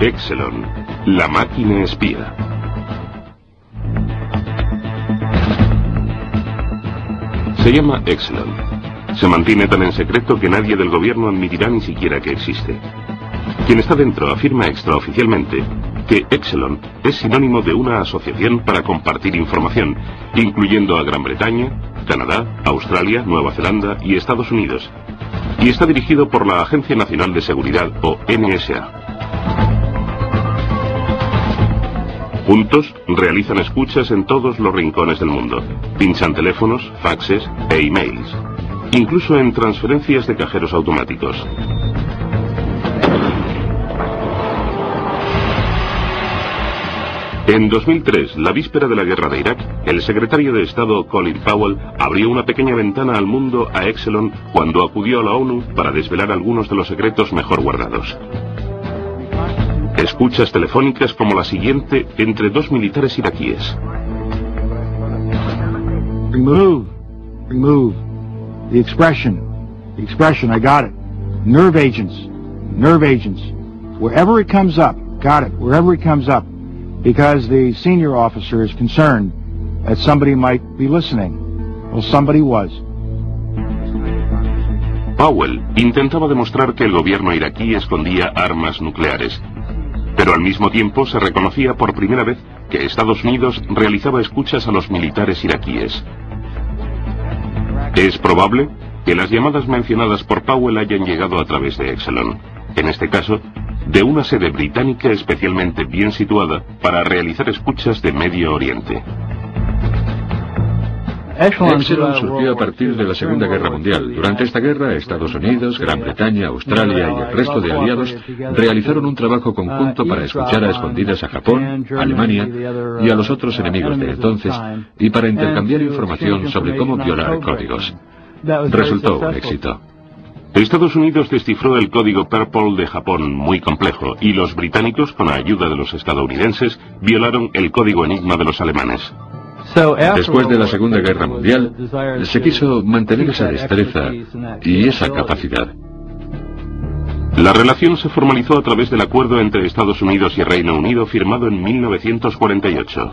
Exelon, la máquina espía. Se llama Exelon. Se mantiene tan en secreto que nadie del gobierno admitirá ni siquiera que existe. Quien está dentro afirma extraoficialmente que Exelon es sinónimo de una asociación para compartir información, incluyendo a Gran Bretaña, Canadá, Australia, Nueva Zelanda y Estados Unidos, y está dirigido por la Agencia Nacional de Seguridad o NSA. Juntos realizan escuchas en todos los rincones del mundo, pinchan teléfonos, faxes e emails, incluso en transferencias de cajeros automáticos. En 2003, la víspera de la guerra de Irak, el secretario de Estado Colin Powell abrió una pequeña ventana al mundo a Exelon cuando acudió a la ONU para desvelar algunos de los secretos mejor guardados. Escuchas telefónicas como la siguiente entre dos militares iraquíes. Remove, remove. The expression, the expression, I got it. Nerve agents, nerve agents. Wherever it comes up, got it, wherever it comes up. because the senior officer is concerned that somebody might be listening. Well, somebody was. Powell intentaba demostrar que el gobierno iraquí escondía armas nucleares, pero al mismo tiempo se reconocía por primera vez que Estados Unidos realizaba escuchas a los militares iraquíes. Es probable que las llamadas mencionadas por Powell hayan llegado a través de Exelon. En este caso, de una sede británica especialmente bien situada para realizar escuchas de Medio Oriente. Exelon surgió a partir de la Segunda Guerra Mundial. Durante esta guerra, Estados Unidos, Gran Bretaña, Australia y el resto de aliados realizaron un trabajo conjunto para escuchar a escondidas a Japón, Alemania y a los otros enemigos de entonces y para intercambiar información sobre cómo violar códigos. Resultó un éxito. Estados Unidos descifró el código Purple de Japón muy complejo y los británicos, con la ayuda de los estadounidenses, violaron el código enigma de los alemanes. Después de la Segunda Guerra Mundial, se quiso mantener esa destreza y esa capacidad. La relación se formalizó a través del acuerdo entre Estados Unidos y Reino Unido firmado en 1948.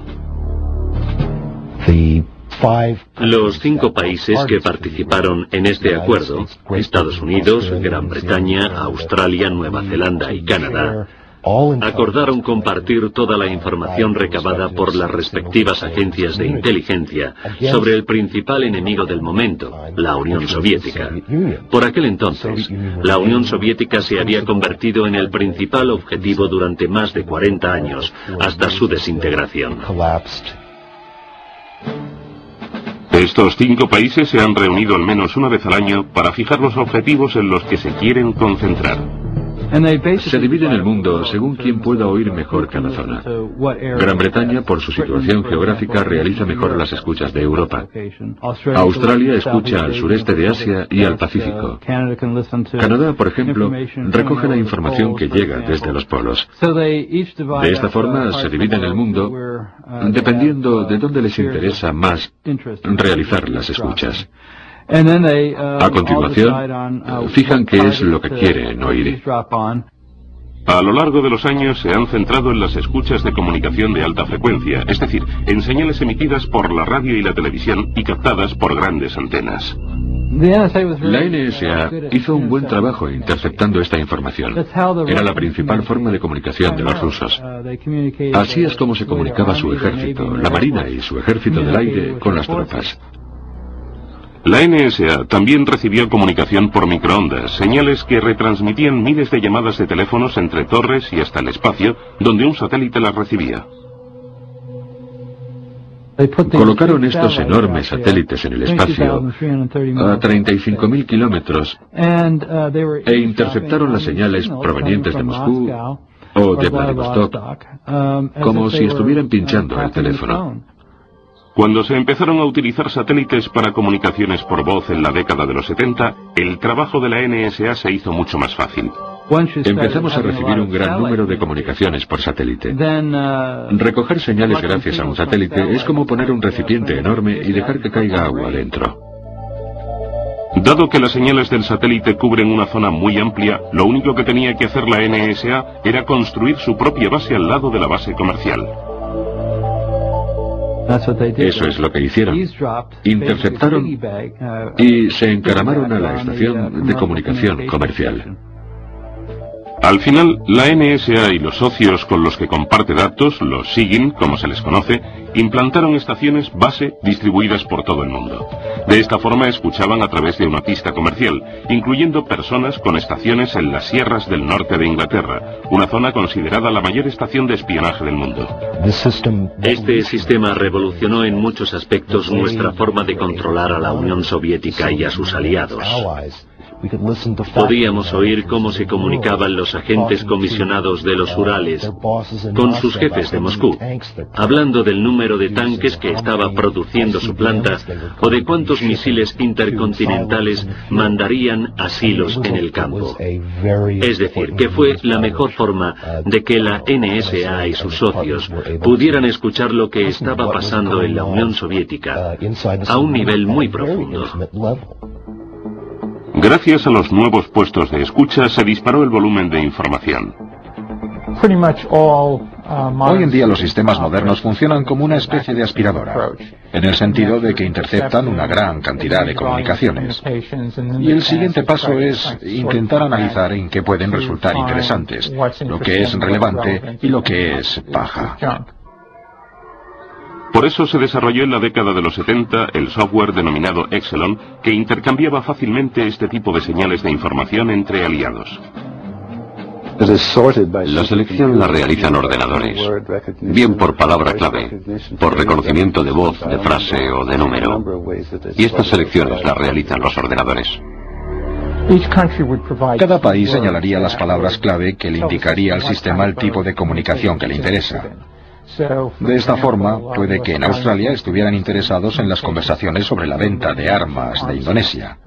Los cinco países que participaron en este acuerdo, Estados Unidos, Gran Bretaña, Australia, Nueva Zelanda y Canadá, acordaron compartir toda la información recabada por las respectivas agencias de inteligencia sobre el principal enemigo del momento, la Unión Soviética. Por aquel entonces, la Unión Soviética se había convertido en el principal objetivo durante más de 40 años, hasta su desintegración. Estos cinco países se han reunido al menos una vez al año para fijar los objetivos en los que se quieren concentrar. Se divide en el mundo según quien pueda oír mejor cada zona. Gran Bretaña, por su situación geográfica, realiza mejor las escuchas de Europa. Australia escucha al sureste de Asia y al Pacífico. Canadá, por ejemplo, recoge la información que llega desde los polos. De esta forma se divide en el mundo dependiendo de dónde les interesa más realizar las escuchas. A continuación, fijan qué es lo que quieren oír. A lo largo de los años se han centrado en las escuchas de comunicación de alta frecuencia, es decir, en señales emitidas por la radio y la televisión y captadas por grandes antenas. La NSA hizo un buen trabajo interceptando esta información. Era la principal forma de comunicación de los rusos. Así es como se comunicaba su ejército, la Marina y su ejército del aire con las tropas. La NSA también recibía comunicación por microondas, señales que retransmitían miles de llamadas de teléfonos entre torres y hasta el espacio, donde un satélite las recibía. Colocaron estos enormes satélites en el espacio a 35.000 kilómetros e interceptaron las señales provenientes de Moscú o de Vladivostok como si estuvieran pinchando el teléfono. Cuando se empezaron a utilizar satélites para comunicaciones por voz en la década de los 70, el trabajo de la NSA se hizo mucho más fácil. Empezamos a recibir un gran número de comunicaciones por satélite. Recoger señales gracias a un satélite es como poner un recipiente enorme y dejar que caiga agua dentro. Dado que las señales del satélite cubren una zona muy amplia, lo único que tenía que hacer la NSA era construir su propia base al lado de la base comercial. Eso es lo que hicieron. Interceptaron uh, y se encaramaron a la estación de comunicación comercial. Al final, la NSA y los socios con los que comparte datos, los SIGIN, como se les conoce, implantaron estaciones base distribuidas por todo el mundo. De esta forma escuchaban a través de una pista comercial, incluyendo personas con estaciones en las sierras del norte de Inglaterra, una zona considerada la mayor estación de espionaje del mundo. Este sistema revolucionó en muchos aspectos nuestra forma de controlar a la Unión Soviética y a sus aliados. Podíamos oír cómo se comunicaban los agentes comisionados de los Urales con sus jefes de Moscú, hablando del número de tanques que estaba produciendo su planta o de cuántos misiles intercontinentales mandarían asilos en el campo. Es decir, que fue la mejor forma de que la NSA y sus socios pudieran escuchar lo que estaba pasando en la Unión Soviética a un nivel muy profundo. Gracias a los nuevos puestos de escucha se disparó el volumen de información. Uh, Hoy en día los sistemas modernos funcionan como una especie de aspiradora, en el sentido de que interceptan una gran cantidad de comunicaciones. Y el siguiente paso es intentar analizar en qué pueden resultar interesantes, lo que es relevante y lo que es paja. Por eso se desarrolló en la década de los 70 el software denominado Exelon, que intercambiaba fácilmente este tipo de señales de información entre aliados. La selección la realizan ordenadores, bien por palabra clave, por reconocimiento de voz, de frase o de número. Y estas selecciones las realizan los ordenadores. Cada país señalaría las palabras clave que le indicaría al sistema el tipo de comunicación que le interesa. De esta forma, puede que en Australia estuvieran interesados en las conversaciones sobre la venta de armas de Indonesia.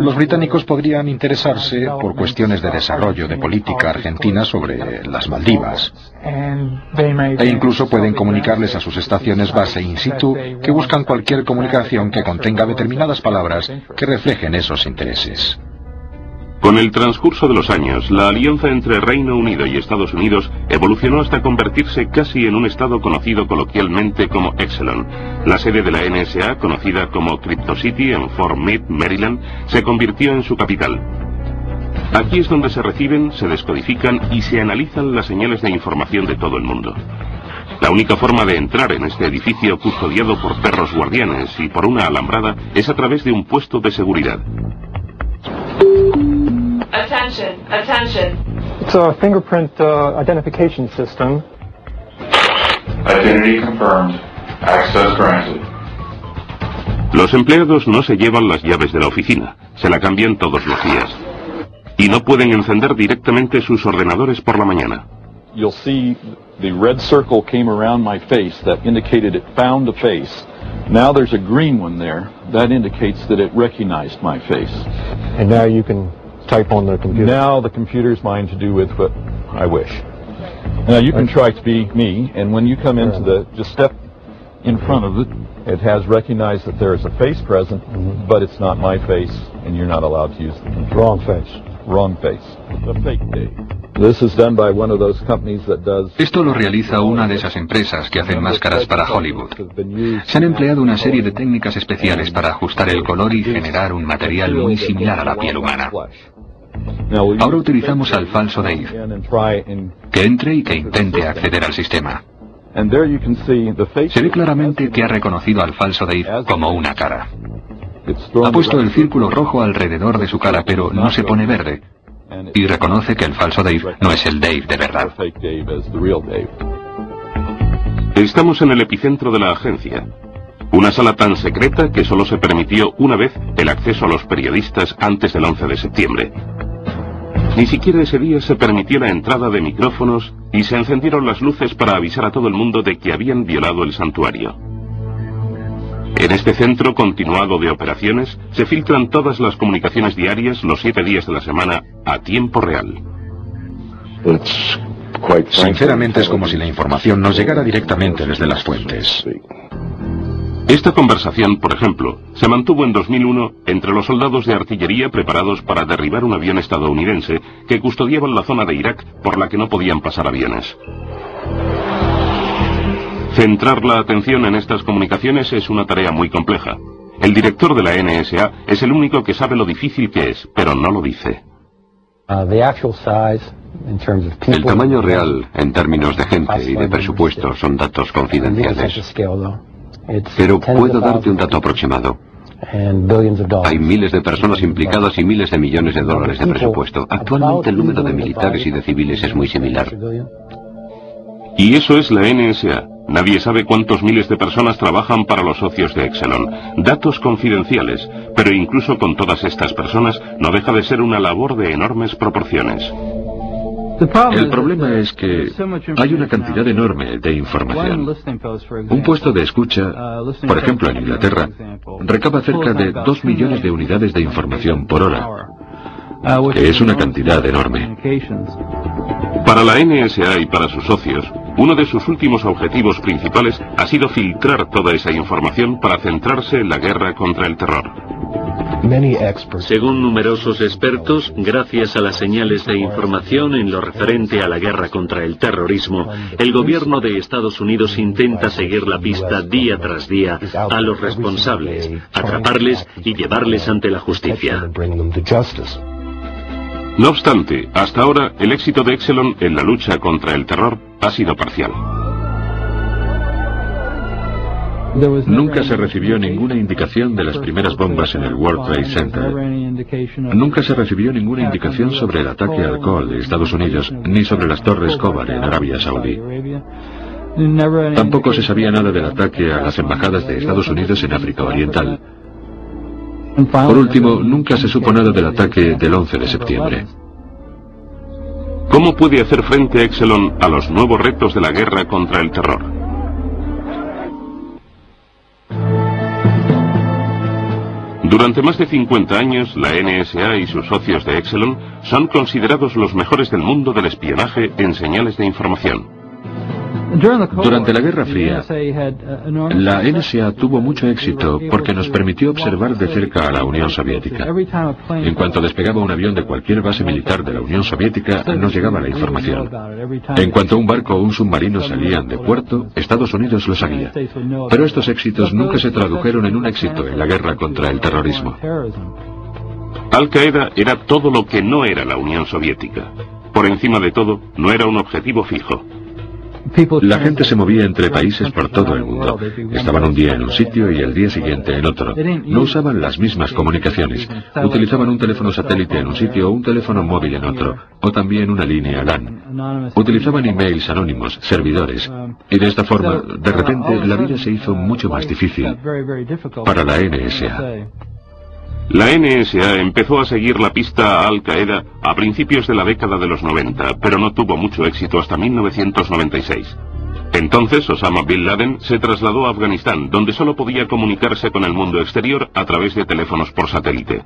Los británicos podrían interesarse por cuestiones de desarrollo de política argentina sobre las Maldivas. E incluso pueden comunicarles a sus estaciones base in situ que buscan cualquier comunicación que contenga determinadas palabras que reflejen esos intereses. Con el transcurso de los años, la alianza entre Reino Unido y Estados Unidos evolucionó hasta convertirse casi en un estado conocido coloquialmente como Exelon. La sede de la NSA, conocida como Crypto City en Fort Meade, Maryland, se convirtió en su capital. Aquí es donde se reciben, se descodifican y se analizan las señales de información de todo el mundo. La única forma de entrar en este edificio custodiado por perros guardianes y por una alambrada es a través de un puesto de seguridad. Attention, attention. It's a fingerprint uh, identification system. Identity confirmed. Access granted. Los empleados no se llevan las llaves de la oficina, se la cambian todos los días. Y no pueden encender directamente sus ordenadores por la mañana. You'll see the red circle came around my face that indicated it found a face. Now there's a green one there. That indicates that it recognized my face. And now you can type on the computer? Now the computer's mine to do with what I wish. Now you can try to be me, and when you come into the, just step in front of it. It has recognized that there is a face present, mm -hmm. but it's not my face, and you're not allowed to use the computer. Wrong face. Wrong face. The fake Dave. This is done by one of those companies that does Esto lo realiza una de esas empresas que hacen máscaras para Hollywood. Se han empleado una serie de técnicas especiales para ajustar el color y generar un material muy similar a la piel humana. Ahora utilizamos al falso Dave, que entre y que intente acceder al sistema. Se ve claramente que ha reconocido al falso Dave como una cara. Ha puesto el círculo rojo alrededor de su cara, pero no se pone verde. Y reconoce que el falso Dave no es el Dave de verdad. Estamos en el epicentro de la agencia. Una sala tan secreta que solo se permitió una vez el acceso a los periodistas antes del 11 de septiembre. Ni siquiera ese día se permitió la entrada de micrófonos y se encendieron las luces para avisar a todo el mundo de que habían violado el santuario. En este centro continuado de operaciones se filtran todas las comunicaciones diarias los siete días de la semana a tiempo real. Sinceramente es como si la información nos llegara directamente desde las fuentes. Esta conversación, por ejemplo, se mantuvo en 2001 entre los soldados de artillería preparados para derribar un avión estadounidense que custodiaban la zona de Irak por la que no podían pasar aviones. Centrar la atención en estas comunicaciones es una tarea muy compleja. El director de la NSA es el único que sabe lo difícil que es, pero no lo dice. Uh, el tamaño real, en términos de gente y de presupuesto, son datos confidenciales. Pero puedo darte un dato aproximado. Hay miles de personas implicadas y miles de millones de dólares de presupuesto. Actualmente el número de militares y de civiles es muy similar. Y eso es la NSA. Nadie sabe cuántos miles de personas trabajan para los socios de Exelon. Datos confidenciales, pero incluso con todas estas personas no deja de ser una labor de enormes proporciones. El problema es que hay una cantidad enorme de información. Un puesto de escucha, por ejemplo en Inglaterra, recaba cerca de 2 millones de unidades de información por hora, que es una cantidad enorme. Para la NSA y para sus socios, uno de sus últimos objetivos principales ha sido filtrar toda esa información para centrarse en la guerra contra el terror. Según numerosos expertos, gracias a las señales de información en lo referente a la guerra contra el terrorismo, el gobierno de Estados Unidos intenta seguir la pista día tras día a los responsables, atraparles y llevarles ante la justicia. No obstante, hasta ahora el éxito de Exelon en la lucha contra el terror ha sido parcial. Nunca se recibió ninguna indicación de las primeras bombas en el World Trade Center. Nunca se recibió ninguna indicación sobre el ataque al Col de Estados Unidos, ni sobre las Torres Kobar en Arabia Saudí. Tampoco se sabía nada del ataque a las embajadas de Estados Unidos en África Oriental. Por último, nunca se supo nada del ataque del 11 de septiembre. ¿Cómo puede hacer frente Exelon a los nuevos retos de la guerra contra el terror? Durante más de 50 años, la NSA y sus socios de Exelon son considerados los mejores del mundo del espionaje en señales de información. Durante la Guerra Fría, la NSA tuvo mucho éxito porque nos permitió observar de cerca a la Unión Soviética. En cuanto despegaba un avión de cualquier base militar de la Unión Soviética, nos llegaba la información. En cuanto un barco o un submarino salían de puerto, Estados Unidos lo sabía. Pero estos éxitos nunca se tradujeron en un éxito en la guerra contra el terrorismo. Al Qaeda era todo lo que no era la Unión Soviética. Por encima de todo, no era un objetivo fijo. La gente se movía entre países por todo el mundo. Estaban un día en un sitio y el día siguiente en otro. No usaban las mismas comunicaciones. Utilizaban un teléfono satélite en un sitio o un teléfono móvil en otro, o también una línea LAN. Utilizaban emails anónimos, servidores, y de esta forma, de repente, la vida se hizo mucho más difícil para la NSA. La NSA empezó a seguir la pista a Al Qaeda a principios de la década de los 90, pero no tuvo mucho éxito hasta 1996. Entonces Osama Bin Laden se trasladó a Afganistán, donde solo podía comunicarse con el mundo exterior a través de teléfonos por satélite.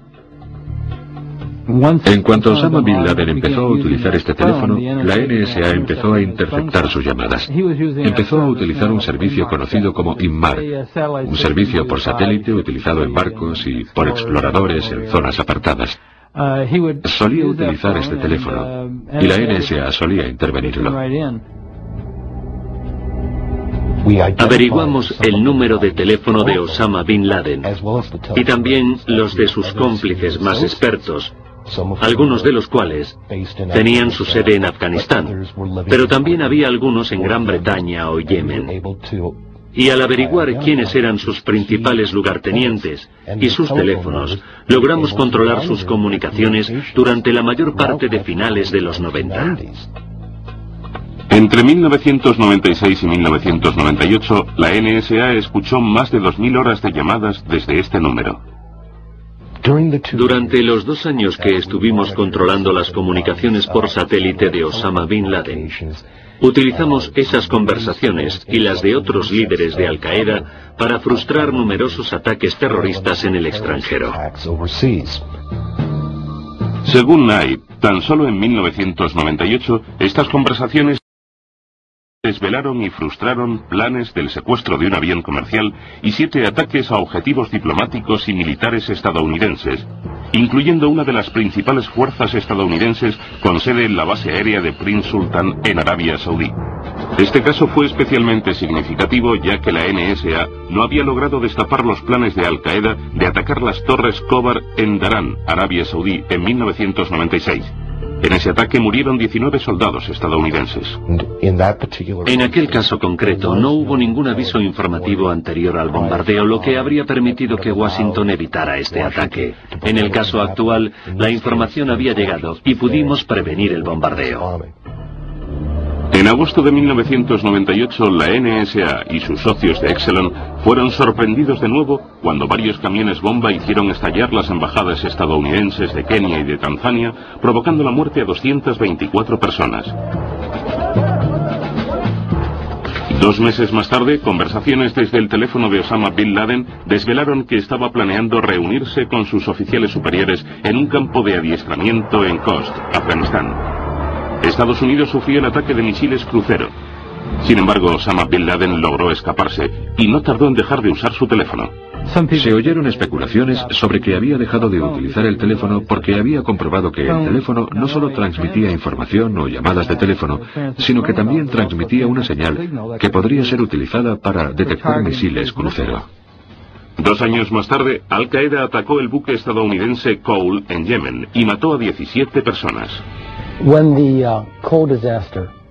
En cuanto Osama Bin Laden empezó a utilizar este teléfono, la NSA empezó a interceptar sus llamadas. Empezó a utilizar un servicio conocido como INMAR, un servicio por satélite utilizado en barcos y por exploradores en zonas apartadas. Solía utilizar este teléfono y la NSA solía intervenirlo. Averiguamos el número de teléfono de Osama Bin Laden y también los de sus cómplices más expertos, algunos de los cuales tenían su sede en Afganistán, pero también había algunos en Gran Bretaña o Yemen. Y al averiguar quiénes eran sus principales lugartenientes y sus teléfonos, logramos controlar sus comunicaciones durante la mayor parte de finales de los 90. Entre 1996 y 1998, la NSA escuchó más de 2.000 horas de llamadas desde este número. Durante los dos años que estuvimos controlando las comunicaciones por satélite de Osama Bin Laden, utilizamos esas conversaciones y las de otros líderes de Al Qaeda para frustrar numerosos ataques terroristas en el extranjero. Según Knight, tan solo en 1998 estas conversaciones desvelaron y frustraron planes del secuestro de un avión comercial y siete ataques a objetivos diplomáticos y militares estadounidenses, incluyendo una de las principales fuerzas estadounidenses con sede en la base aérea de Prince Sultan en Arabia Saudí. Este caso fue especialmente significativo ya que la NSA no había logrado destapar los planes de Al Qaeda de atacar las torres Kobar en Darán, Arabia Saudí, en 1996. En ese ataque murieron 19 soldados estadounidenses. En aquel caso concreto no hubo ningún aviso informativo anterior al bombardeo, lo que habría permitido que Washington evitara este ataque. En el caso actual, la información había llegado y pudimos prevenir el bombardeo. En agosto de 1998, la NSA y sus socios de Exelon fueron sorprendidos de nuevo cuando varios camiones bomba hicieron estallar las embajadas estadounidenses de Kenia y de Tanzania, provocando la muerte a 224 personas. Dos meses más tarde, conversaciones desde el teléfono de Osama Bin Laden desvelaron que estaba planeando reunirse con sus oficiales superiores en un campo de adiestramiento en Khost, Afganistán. Estados Unidos sufrió el ataque de misiles crucero. Sin embargo, Osama Bin Laden logró escaparse y no tardó en dejar de usar su teléfono. Se oyeron especulaciones sobre que había dejado de utilizar el teléfono porque había comprobado que el teléfono no solo transmitía información o llamadas de teléfono, sino que también transmitía una señal que podría ser utilizada para detectar misiles crucero. Dos años más tarde, Al Qaeda atacó el buque estadounidense Cole en Yemen y mató a 17 personas. Uh,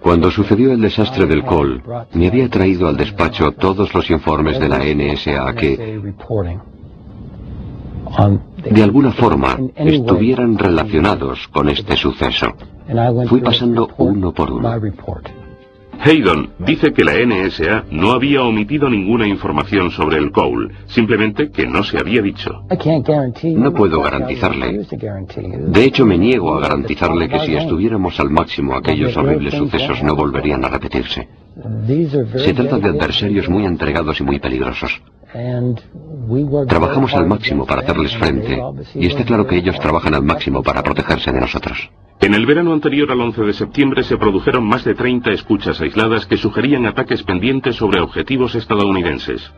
Cuando sucedió el desastre del Col, me había traído al despacho todos los informes de la NSA que, de alguna forma, estuvieran relacionados con este suceso. Fui pasando uno por uno. Haydon dice que la NSA no había omitido ninguna información sobre el Cole, simplemente que no se había dicho. No puedo garantizarle. De hecho, me niego a garantizarle que si estuviéramos al máximo aquellos horribles sucesos no volverían a repetirse. Se trata de adversarios muy entregados y muy peligrosos. Trabajamos al máximo para hacerles frente y está claro que ellos trabajan al máximo para protegerse de nosotros. En el verano anterior al 11 de septiembre se produjeron más de 30 escuchas aisladas que sugerían ataques pendientes sobre objetivos estadounidenses.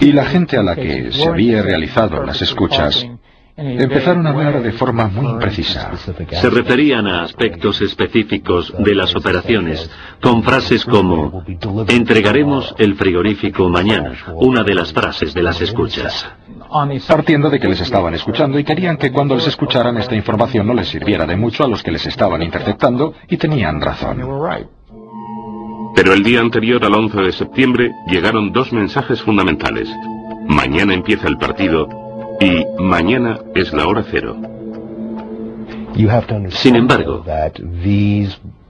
Y la gente a la que se había realizado las escuchas empezaron a hablar de forma muy precisa. Se referían a aspectos específicos de las operaciones, con frases como, entregaremos el frigorífico mañana, una de las frases de las escuchas. Partiendo de que les estaban escuchando y querían que cuando les escucharan esta información no les sirviera de mucho a los que les estaban interceptando, y tenían razón. Pero el día anterior al 11 de septiembre llegaron dos mensajes fundamentales. Mañana empieza el partido y mañana es la hora cero. Sin embargo,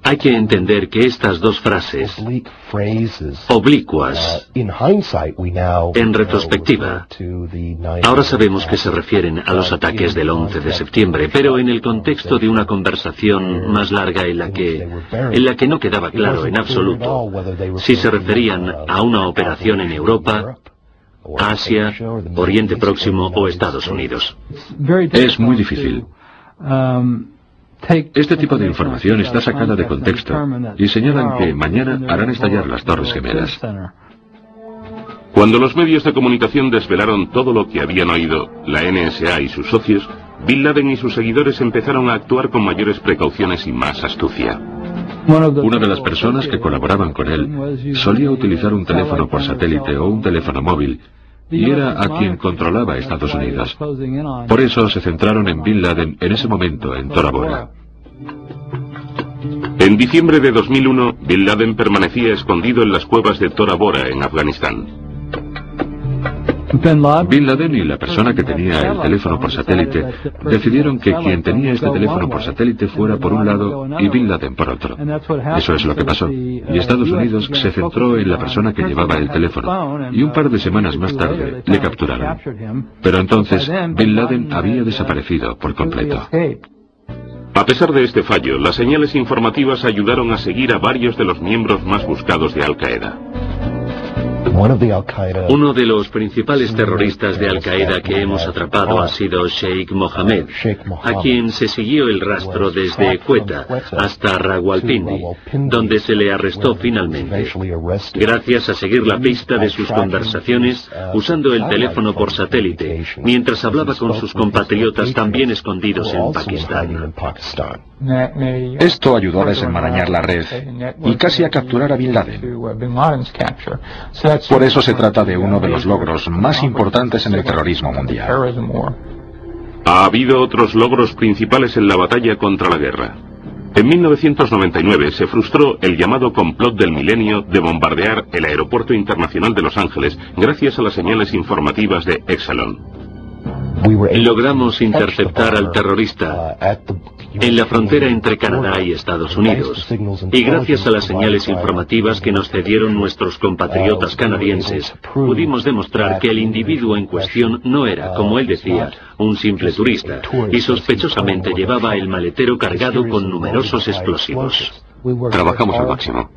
hay que entender que estas dos frases, oblicuas, en retrospectiva, ahora sabemos que se refieren a los ataques del 11 de septiembre, pero en el contexto de una conversación más larga en la que, en la que no quedaba claro en absoluto si se referían a una operación en Europa, Asia, Oriente Próximo o Estados Unidos. Es muy difícil. Este tipo de información está sacada de contexto y señalan que mañana harán estallar las Torres Gemelas. Cuando los medios de comunicación desvelaron todo lo que habían oído, la NSA y sus socios, Bin Laden y sus seguidores empezaron a actuar con mayores precauciones y más astucia. Una de las personas que colaboraban con él solía utilizar un teléfono por satélite o un teléfono móvil y era a quien controlaba Estados Unidos. Por eso se centraron en Bin Laden en ese momento en Tora Bora. En diciembre de 2001, Bin Laden permanecía escondido en las cuevas de Tora Bora en Afganistán. Bin Laden y la persona que tenía el teléfono por satélite decidieron que quien tenía este teléfono por satélite fuera por un lado y Bin Laden por otro. Eso es lo que pasó. Y Estados Unidos se centró en la persona que llevaba el teléfono. Y un par de semanas más tarde le capturaron. Pero entonces Bin Laden había desaparecido por completo. A pesar de este fallo, las señales informativas ayudaron a seguir a varios de los miembros más buscados de Al Qaeda. Uno de los principales terroristas de Al-Qaeda que hemos atrapado ha sido Sheikh Mohammed, a quien se siguió el rastro desde Quetta hasta Rawalpindi, donde se le arrestó finalmente, gracias a seguir la pista de sus conversaciones usando el teléfono por satélite, mientras hablaba con sus compatriotas también escondidos en Pakistán. Esto ayudó a desenmarañar la red y casi a capturar a Bin Laden. Por eso se trata de uno de los logros más importantes en el terrorismo mundial. Ha habido otros logros principales en la batalla contra la guerra. En 1999 se frustró el llamado complot del milenio de bombardear el Aeropuerto Internacional de Los Ángeles gracias a las señales informativas de Exelon. Logramos interceptar al terrorista en la frontera entre Canadá y Estados Unidos. Y gracias a las señales informativas que nos cedieron nuestros compatriotas canadienses, pudimos demostrar que el individuo en cuestión no era, como él decía, un simple turista, y sospechosamente llevaba el maletero cargado con numerosos explosivos. Trabajamos al máximo.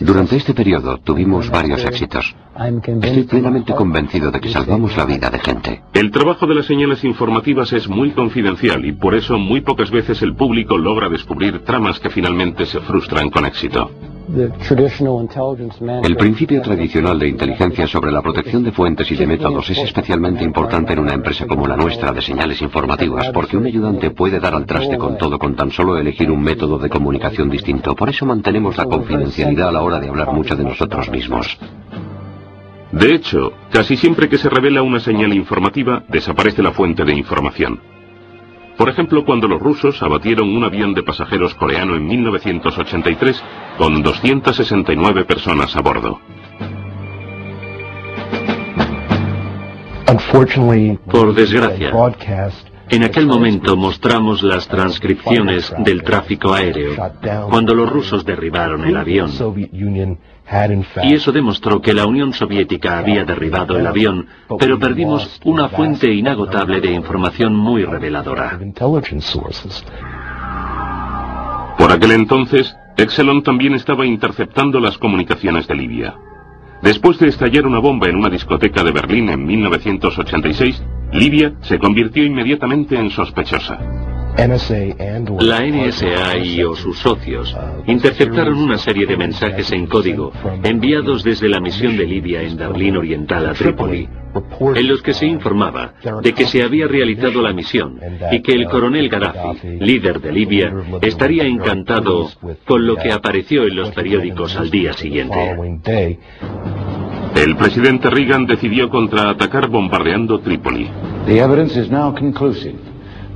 Durante este periodo tuvimos varios éxitos. Estoy plenamente convencido de que salvamos la vida de gente. El trabajo de las señales informativas es muy confidencial y por eso muy pocas veces el público logra descubrir tramas que finalmente se frustran con éxito. El principio tradicional de inteligencia sobre la protección de fuentes y de métodos es especialmente importante en una empresa como la nuestra de señales informativas, porque un ayudante puede dar al traste con todo con tan solo elegir un método de comunicación distinto. Por eso mantenemos la confidencialidad a la hora de hablar mucho de nosotros mismos. De hecho, casi siempre que se revela una señal informativa, desaparece la fuente de información. Por ejemplo, cuando los rusos abatieron un avión de pasajeros coreano en 1983 con 269 personas a bordo. Por desgracia, en aquel momento mostramos las transcripciones del tráfico aéreo cuando los rusos derribaron el avión. Y eso demostró que la Unión Soviética había derribado el avión, pero perdimos una fuente inagotable de información muy reveladora. Por aquel entonces, Exelon también estaba interceptando las comunicaciones de Libia. Después de estallar una bomba en una discoteca de Berlín en 1986, Libia se convirtió inmediatamente en sospechosa. La NSA y o sus socios interceptaron una serie de mensajes en código enviados desde la misión de Libia en Berlín Oriental a Trípoli, en los que se informaba de que se había realizado la misión y que el coronel Gaddafi, líder de Libia, estaría encantado con lo que apareció en los periódicos al día siguiente. El presidente Reagan decidió contraatacar bombardeando Trípoli.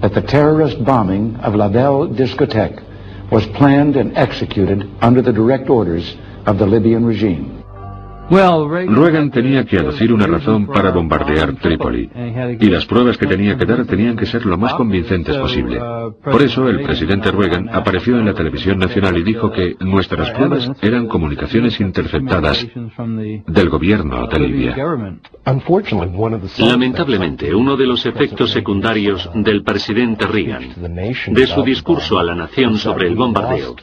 That the terrorist bombing of La Belle Discotheque was planned and executed under the direct orders of the Libyan regime. Reagan tenía que aducir una razón para bombardear Trípoli, y las pruebas que tenía que dar tenían que ser lo más convincentes posible. Por eso el presidente Reagan apareció en la televisión nacional y dijo que nuestras pruebas eran comunicaciones interceptadas del gobierno de Libia. Lamentablemente, uno de los efectos secundarios del presidente Reagan, de su discurso a la nación sobre el bombardeo,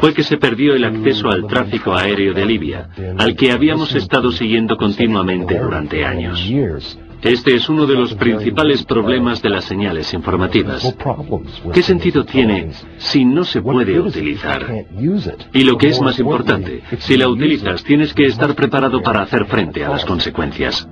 fue que se perdió el acceso al tráfico aéreo de Libia, al que habíamos estado siguiendo continuamente durante años. Este es uno de los principales problemas de las señales informativas. ¿Qué sentido tiene si no se puede utilizar? Y lo que es más importante, si la utilizas tienes que estar preparado para hacer frente a las consecuencias.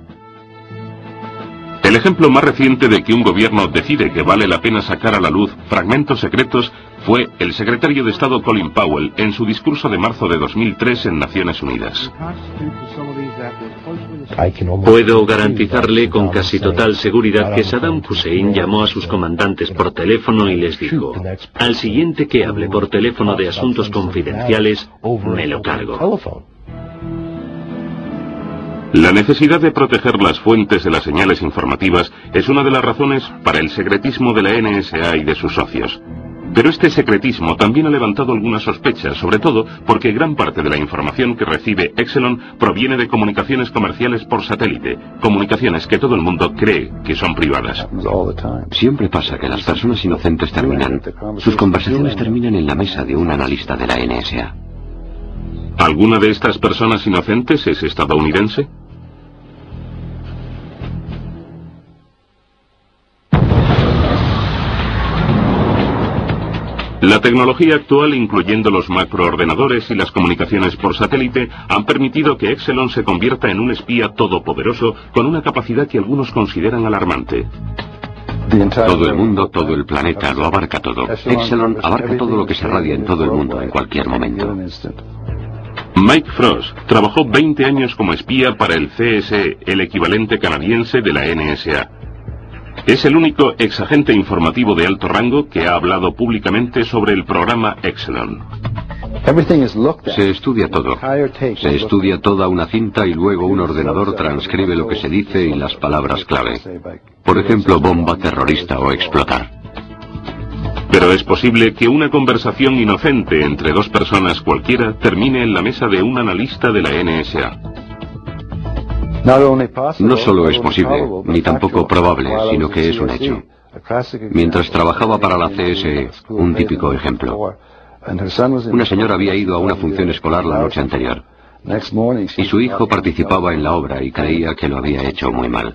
El ejemplo más reciente de que un gobierno decide que vale la pena sacar a la luz fragmentos secretos fue el secretario de Estado Colin Powell en su discurso de marzo de 2003 en Naciones Unidas. Puedo garantizarle con casi total seguridad que Saddam Hussein llamó a sus comandantes por teléfono y les dijo, al siguiente que hable por teléfono de asuntos confidenciales, me lo cargo. La necesidad de proteger las fuentes de las señales informativas es una de las razones para el secretismo de la NSA y de sus socios. Pero este secretismo también ha levantado algunas sospechas, sobre todo porque gran parte de la información que recibe Exelon proviene de comunicaciones comerciales por satélite, comunicaciones que todo el mundo cree que son privadas. Siempre pasa que las personas inocentes terminan, sus conversaciones terminan en la mesa de un analista de la NSA. ¿Alguna de estas personas inocentes es estadounidense? La tecnología actual, incluyendo los macroordenadores y las comunicaciones por satélite, han permitido que Exelon se convierta en un espía todopoderoso con una capacidad que algunos consideran alarmante. Todo el mundo, todo el planeta, lo abarca todo. Exelon abarca todo lo que se radia en todo el mundo en cualquier momento. Mike Frost trabajó 20 años como espía para el CSE, el equivalente canadiense de la NSA. Es el único exagente informativo de alto rango que ha hablado públicamente sobre el programa Exelon. Se estudia todo. Se estudia toda una cinta y luego un ordenador transcribe lo que se dice y las palabras clave. Por ejemplo, bomba terrorista o explotar. Pero es posible que una conversación inocente entre dos personas cualquiera termine en la mesa de un analista de la NSA. No solo es posible, ni tampoco probable, sino que es un hecho. Mientras trabajaba para la CSE, un típico ejemplo. Una señora había ido a una función escolar la noche anterior. Y su hijo participaba en la obra y creía que lo había hecho muy mal.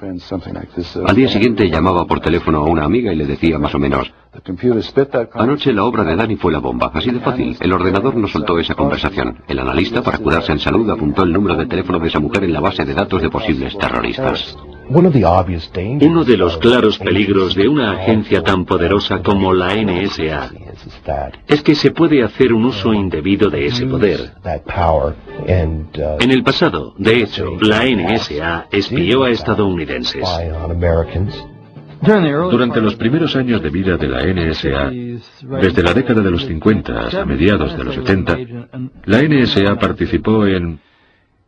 Al día siguiente llamaba por teléfono a una amiga y le decía más o menos, anoche la obra de Dani fue la bomba, así de fácil. El ordenador no soltó esa conversación. El analista, para curarse en salud, apuntó el número de teléfono de esa mujer en la base de datos de posibles terroristas. Uno de los claros peligros de una agencia tan poderosa como la NSA es que se puede hacer un uso indebido de ese poder. En el pasado, de hecho, la NSA espió a estadounidenses. Durante los primeros años de vida de la NSA, desde la década de los 50 hasta mediados de los 70, la NSA participó en Uh,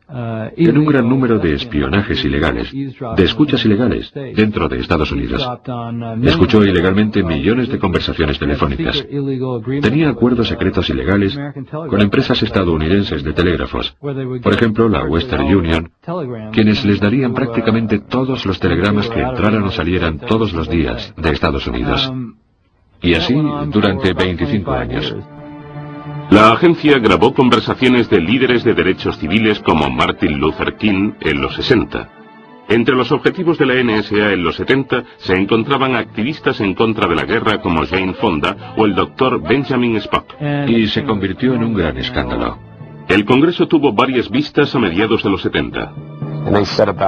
en un gran número de espionajes ilegales, de escuchas ilegales dentro de Estados Unidos. Uh, Escuchó ilegalmente millones de conversaciones telefónicas. Tenía acuerdos secretos ilegales con empresas estadounidenses de telégrafos, por ejemplo la Western Union, quienes les darían prácticamente todos los telegramas que entraran o salieran todos los días de Estados Unidos. Um, y así durante 25 años. La agencia grabó conversaciones de líderes de derechos civiles como Martin Luther King en los 60. Entre los objetivos de la NSA en los 70 se encontraban activistas en contra de la guerra como Jane Fonda o el doctor Benjamin Spock. Y se convirtió en un gran escándalo. El Congreso tuvo varias vistas a mediados de los 70.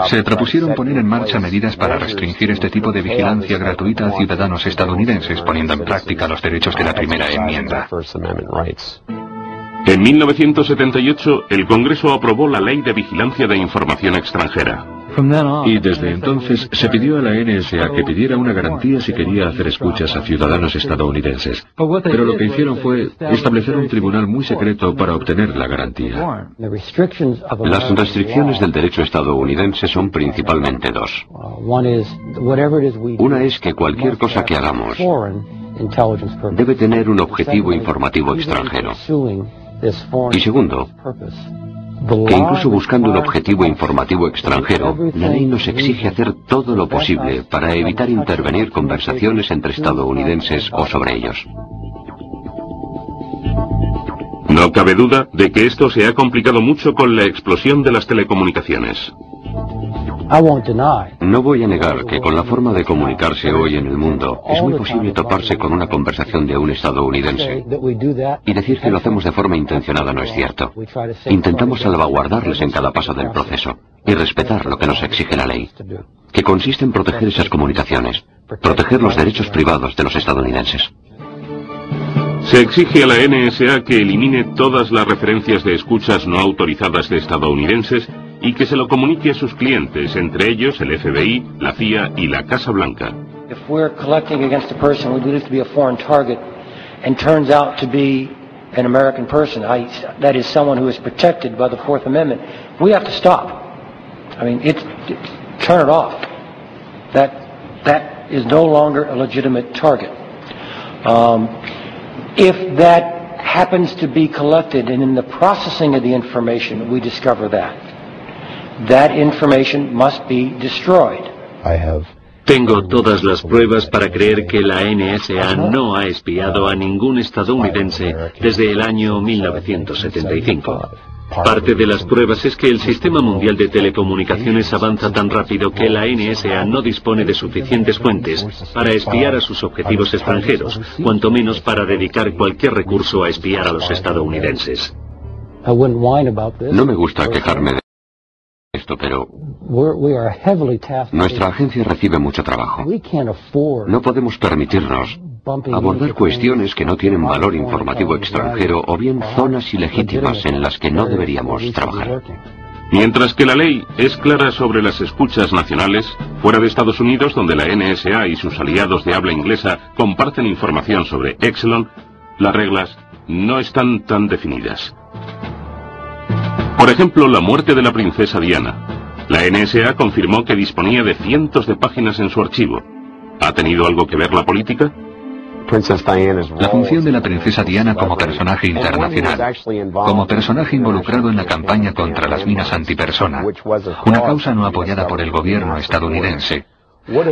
Se propusieron poner en marcha medidas para restringir este tipo de vigilancia gratuita a ciudadanos estadounidenses, poniendo en práctica los derechos de la primera enmienda. En 1978, el Congreso aprobó la Ley de Vigilancia de Información Extranjera. Y desde entonces se pidió a la NSA que pidiera una garantía si quería hacer escuchas a ciudadanos estadounidenses. Pero lo que hicieron fue establecer un tribunal muy secreto para obtener la garantía. Las restricciones del derecho estadounidense son principalmente dos. Una es que cualquier cosa que hagamos debe tener un objetivo informativo extranjero. Y segundo, que incluso buscando un objetivo informativo extranjero, la ley nos exige hacer todo lo posible para evitar intervenir conversaciones entre estadounidenses o sobre ellos. No cabe duda de que esto se ha complicado mucho con la explosión de las telecomunicaciones. No voy a negar que con la forma de comunicarse hoy en el mundo es muy posible toparse con una conversación de un estadounidense y decir que lo hacemos de forma intencionada no es cierto. Intentamos salvaguardarles en cada paso del proceso y respetar lo que nos exige la ley, que consiste en proteger esas comunicaciones, proteger los derechos privados de los estadounidenses. Se exige a la NSA que elimine todas las referencias de escuchas no autorizadas de estadounidenses y que se lo comunique a sus clientes, entre ellos el FBI, la CIA y la Casa Blanca. If we're collecting against a person we believe to be a foreign target and turns out to be an American person, I, that is someone who is protected by the Fourth Amendment, we have to stop. I mean, it, it, turn it off. That, that is no longer a legitimate target. Um, if that happens to be collected and in the processing of the information we discover that, that information must be destroyed. Tengo todas las pruebas para creer que la NSA no ha espiado a ningún estadounidense desde el año 1975. Parte de las pruebas es que el sistema mundial de telecomunicaciones avanza tan rápido que la NSA no dispone de suficientes fuentes para espiar a sus objetivos extranjeros, cuanto menos para dedicar cualquier recurso a espiar a los estadounidenses. No me gusta quejarme de esto, pero nuestra agencia recibe mucho trabajo. No podemos permitirnos abordar cuestiones que no tienen valor informativo extranjero o bien zonas ilegítimas en las que no deberíamos trabajar. Mientras que la ley es clara sobre las escuchas nacionales, fuera de Estados Unidos, donde la NSA y sus aliados de habla inglesa comparten información sobre Exelon, las reglas no están tan definidas. Por ejemplo, la muerte de la princesa Diana. La NSA confirmó que disponía de cientos de páginas en su archivo. ¿Ha tenido algo que ver la política? La función de la princesa Diana como personaje internacional, como personaje involucrado en la campaña contra las minas antipersona, una causa no apoyada por el gobierno estadounidense,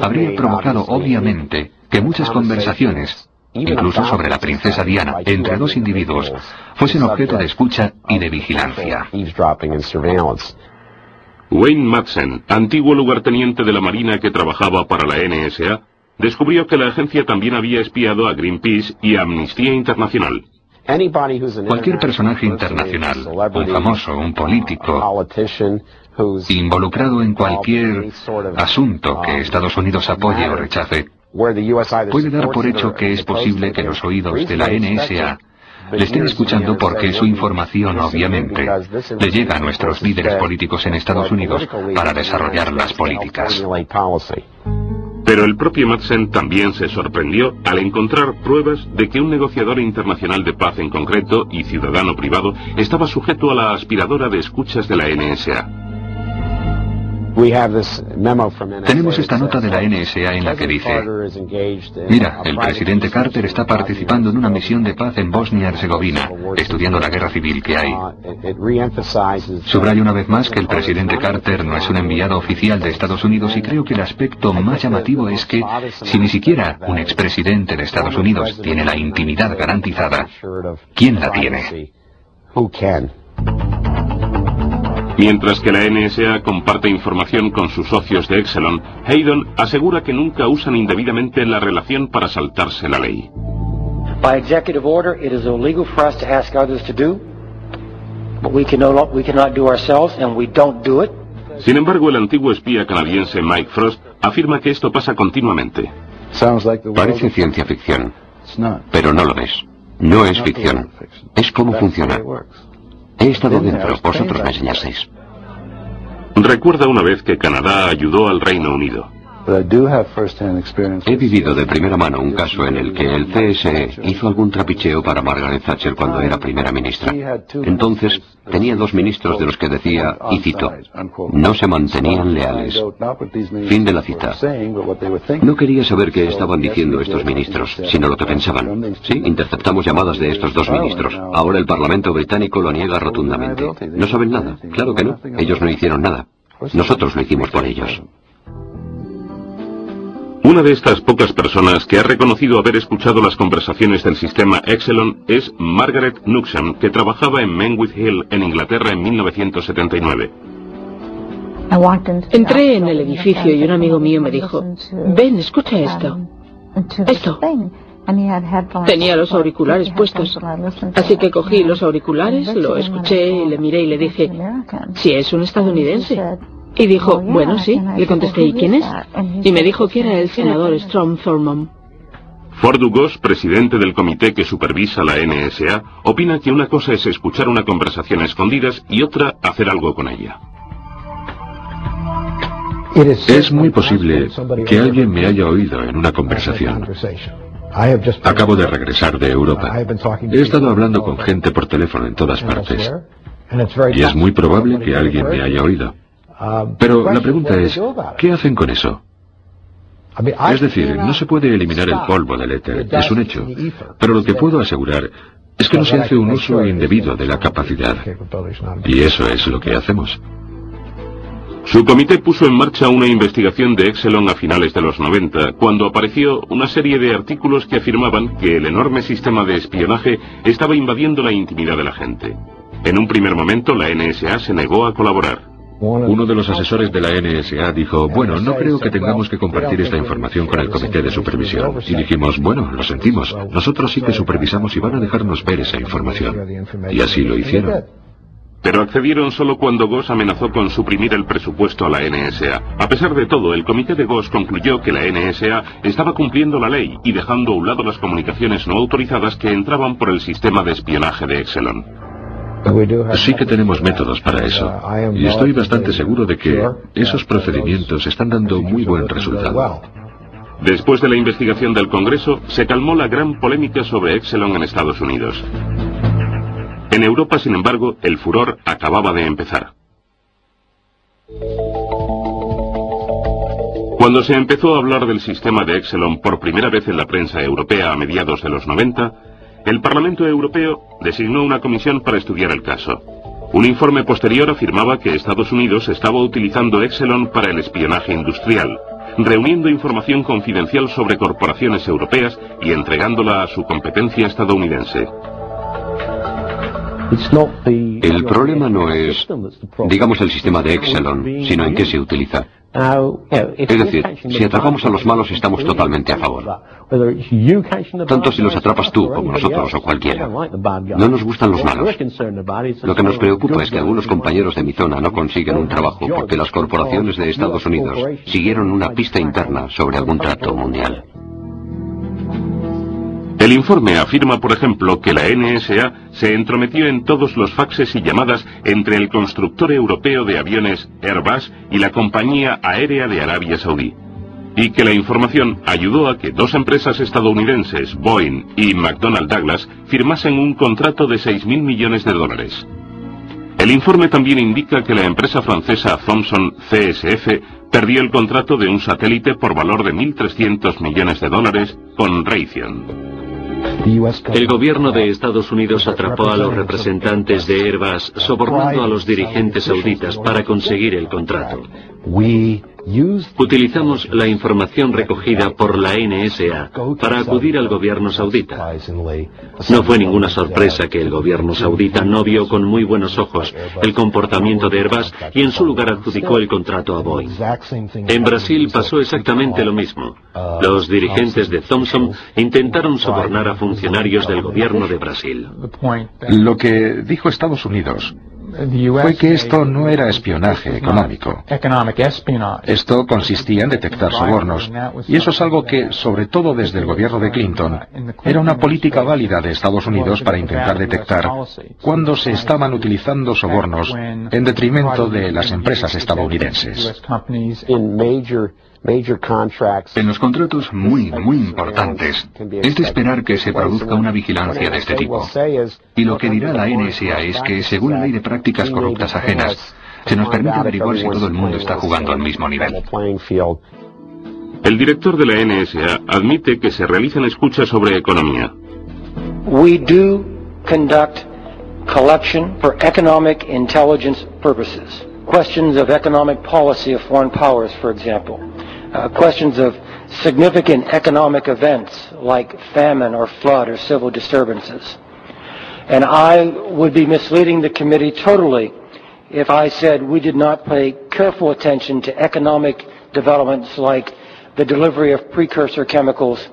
habría provocado obviamente que muchas conversaciones, incluso sobre la princesa Diana, entre dos individuos, fuesen objeto de escucha y de vigilancia. Wayne Madsen, antiguo lugarteniente de la Marina que trabajaba para la NSA, descubrió que la agencia también había espiado a Greenpeace y a Amnistía Internacional. Cualquier personaje internacional, un famoso, un político, involucrado en cualquier asunto que Estados Unidos apoye o rechace, puede dar por hecho que es posible que los oídos de la NSA le estén escuchando porque su información, obviamente, le llega a nuestros líderes políticos en Estados Unidos para desarrollar las políticas. Pero el propio Madsen también se sorprendió al encontrar pruebas de que un negociador internacional de paz en concreto y ciudadano privado estaba sujeto a la aspiradora de escuchas de la NSA. Tenemos esta nota de la NSA en la que dice, mira, el presidente Carter está participando en una misión de paz en Bosnia-Herzegovina, estudiando la guerra civil que hay. Subrayo una vez más que el presidente Carter no es un enviado oficial de Estados Unidos y creo que el aspecto más llamativo es que si ni siquiera un expresidente de Estados Unidos tiene la intimidad garantizada, ¿quién la tiene? Mientras que la NSA comparte información con sus socios de Exelon, Hayden asegura que nunca usan indebidamente la relación para saltarse la ley. By executive order, it is illegal for us to ask others to do, but we we cannot do ourselves, and we don't do it. Sin embargo, el antiguo espía canadiense Mike Frost afirma que esto pasa continuamente. Parece ciencia ficción, pero no lo es. No es ficción. Es cómo funciona. He estado dentro, vosotros me enseñasteis. Recuerda una vez que Canadá ayudó al Reino Unido. He vivido de primera mano un caso en el que el CSE hizo algún trapicheo para Margaret Thatcher cuando era primera ministra. Entonces, tenía dos ministros de los que decía, y cito, no se mantenían leales. Fin de la cita. No quería saber qué estaban diciendo estos ministros, sino lo que pensaban. Sí, interceptamos llamadas de estos dos ministros. Ahora el Parlamento británico lo niega rotundamente. No saben nada. Claro que no. Ellos no hicieron nada. Nosotros lo hicimos por ellos. Una de estas pocas personas que ha reconocido haber escuchado las conversaciones del sistema Exelon es Margaret Nuxham, que trabajaba en Menwith Hill, en Inglaterra, en 1979. Entré en el edificio y un amigo mío me dijo, ven, escucha esto. Esto. Tenía los auriculares puestos, así que cogí los auriculares, lo escuché, le miré y le dije, si es un estadounidense. Y dijo, bueno, sí. Le contesté, ¿y quién es? Y me dijo que era el senador Strom Thurmond. Ford Dugos, presidente del comité que supervisa la NSA, opina que una cosa es escuchar una conversación a escondidas y otra hacer algo con ella. Es muy posible que alguien me haya oído en una conversación. Acabo de regresar de Europa. He estado hablando con gente por teléfono en todas partes. Y es muy probable que alguien me haya oído. Pero la pregunta es, ¿qué hacen con eso? Es decir, no se puede eliminar el polvo del éter, es un hecho. Pero lo que puedo asegurar es que no se hace un uso indebido de la capacidad. Y eso es lo que hacemos. Su comité puso en marcha una investigación de Exelon a finales de los 90, cuando apareció una serie de artículos que afirmaban que el enorme sistema de espionaje estaba invadiendo la intimidad de la gente. En un primer momento la NSA se negó a colaborar. Uno de los asesores de la NSA dijo, bueno, no creo que tengamos que compartir esta información con el comité de supervisión. Y dijimos, bueno, lo sentimos, nosotros sí que supervisamos y van a dejarnos ver esa información. Y así lo hicieron. Pero accedieron solo cuando Goss amenazó con suprimir el presupuesto a la NSA. A pesar de todo, el comité de Goss concluyó que la NSA estaba cumpliendo la ley y dejando a un lado las comunicaciones no autorizadas que entraban por el sistema de espionaje de Exelon. Sí que tenemos métodos para eso. Y estoy bastante seguro de que esos procedimientos están dando muy buen resultado. Después de la investigación del Congreso, se calmó la gran polémica sobre Exelon en Estados Unidos. En Europa, sin embargo, el furor acababa de empezar. Cuando se empezó a hablar del sistema de Exelon por primera vez en la prensa europea a mediados de los 90, el Parlamento Europeo designó una comisión para estudiar el caso. Un informe posterior afirmaba que Estados Unidos estaba utilizando Exelon para el espionaje industrial, reuniendo información confidencial sobre corporaciones europeas y entregándola a su competencia estadounidense. El problema no es, digamos, el sistema de Exelon, sino en qué se utiliza. Es decir, si atrapamos a los malos estamos totalmente a favor. Tanto si los atrapas tú como nosotros o cualquiera. No nos gustan los malos. Lo que nos preocupa es que algunos compañeros de mi zona no consiguen un trabajo porque las corporaciones de Estados Unidos siguieron una pista interna sobre algún trato mundial. El informe afirma, por ejemplo, que la NSA se entrometió en todos los faxes y llamadas entre el constructor europeo de aviones Airbus y la compañía aérea de Arabia Saudí, y que la información ayudó a que dos empresas estadounidenses, Boeing y McDonnell Douglas, firmasen un contrato de 6.000 millones de dólares. El informe también indica que la empresa francesa Thomson CSF perdió el contrato de un satélite por valor de 1.300 millones de dólares con Raytheon. El gobierno de Estados Unidos atrapó a los representantes de Airbus sobornando a los dirigentes sauditas para conseguir el contrato. Utilizamos la información recogida por la NSA para acudir al gobierno saudita. No fue ninguna sorpresa que el gobierno saudita no vio con muy buenos ojos el comportamiento de Airbus y en su lugar adjudicó el contrato a Boeing. En Brasil pasó exactamente lo mismo. Los dirigentes de Thomson intentaron sobornar a funcionarios del gobierno de Brasil. Lo que dijo Estados Unidos fue que esto no era espionaje económico. Esto consistía en detectar sobornos. Y eso es algo que, sobre todo desde el gobierno de Clinton, era una política válida de Estados Unidos para intentar detectar cuándo se estaban utilizando sobornos en detrimento de las empresas estadounidenses. En los contratos muy, muy importantes, es de esperar que se produzca una vigilancia de este tipo. Y lo que dirá la NSA es que, según la ley de prácticas corruptas ajenas, se nos permite averiguar si todo el mundo está jugando al mismo nivel. El director de la NSA admite que se realizan escuchas sobre economía. We do conduct collection for economic intelligence purposes. Questions of economic policy of foreign powers, for example. Uh, questions of significant economic events like famine or flood or civil disturbances. And I would be misleading the committee totally if I said we did not pay careful attention to economic developments like the delivery of precursor chemicals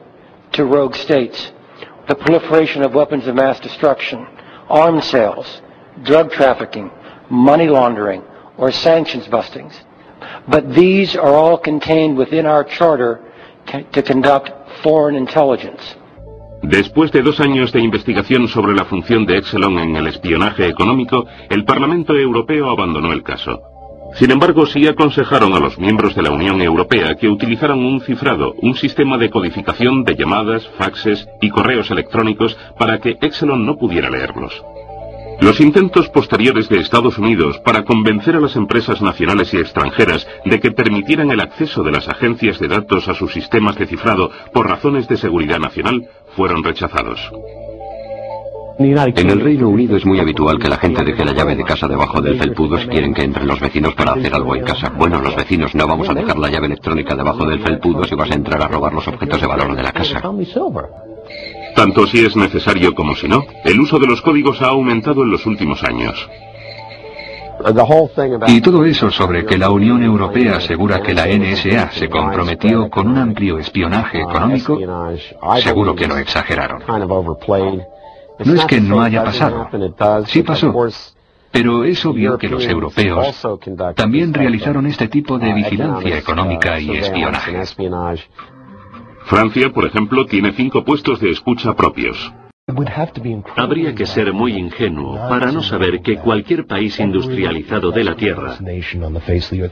to rogue states, the proliferation of weapons of mass destruction, arms sales, drug trafficking, money laundering, or sanctions bustings. But these are all contained within our charter to conduct foreign intelligence. Después de dos años de investigación sobre la función de Exelon en el espionaje económico, el Parlamento Europeo abandonó el caso. Sin embargo, sí aconsejaron a los miembros de la Unión Europea que utilizaran un cifrado, un sistema de codificación de llamadas, faxes y correos electrónicos para que Exelon no pudiera leerlos. Los intentos posteriores de Estados Unidos para convencer a las empresas nacionales y extranjeras de que permitieran el acceso de las agencias de datos a sus sistemas de cifrado por razones de seguridad nacional fueron rechazados. En el Reino Unido es muy habitual que la gente deje la llave de casa debajo del felpudo si quieren que entren los vecinos para hacer algo en casa. Bueno, los vecinos no vamos a dejar la llave electrónica debajo del felpudo si vas a entrar a robar los objetos de valor de la casa. Tanto si es necesario como si no, el uso de los códigos ha aumentado en los últimos años. Y todo eso sobre que la Unión Europea asegura que la NSA se comprometió con un amplio espionaje económico, seguro que lo exageraron. No es que no haya pasado, sí pasó, pero es obvio que los europeos también realizaron este tipo de vigilancia económica y espionaje. Francia, por ejemplo, tiene cinco puestos de escucha propios. Habría que ser muy ingenuo para no saber que cualquier país industrializado de la Tierra,